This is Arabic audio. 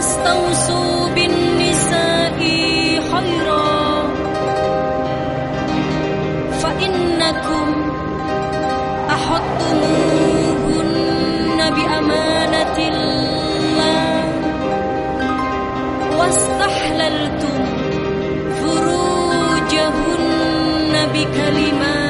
واستوصوا بالنساء خيرا. فإنكم أحطموهن بأمانة الله. واستحللتم فروجهن بكلمات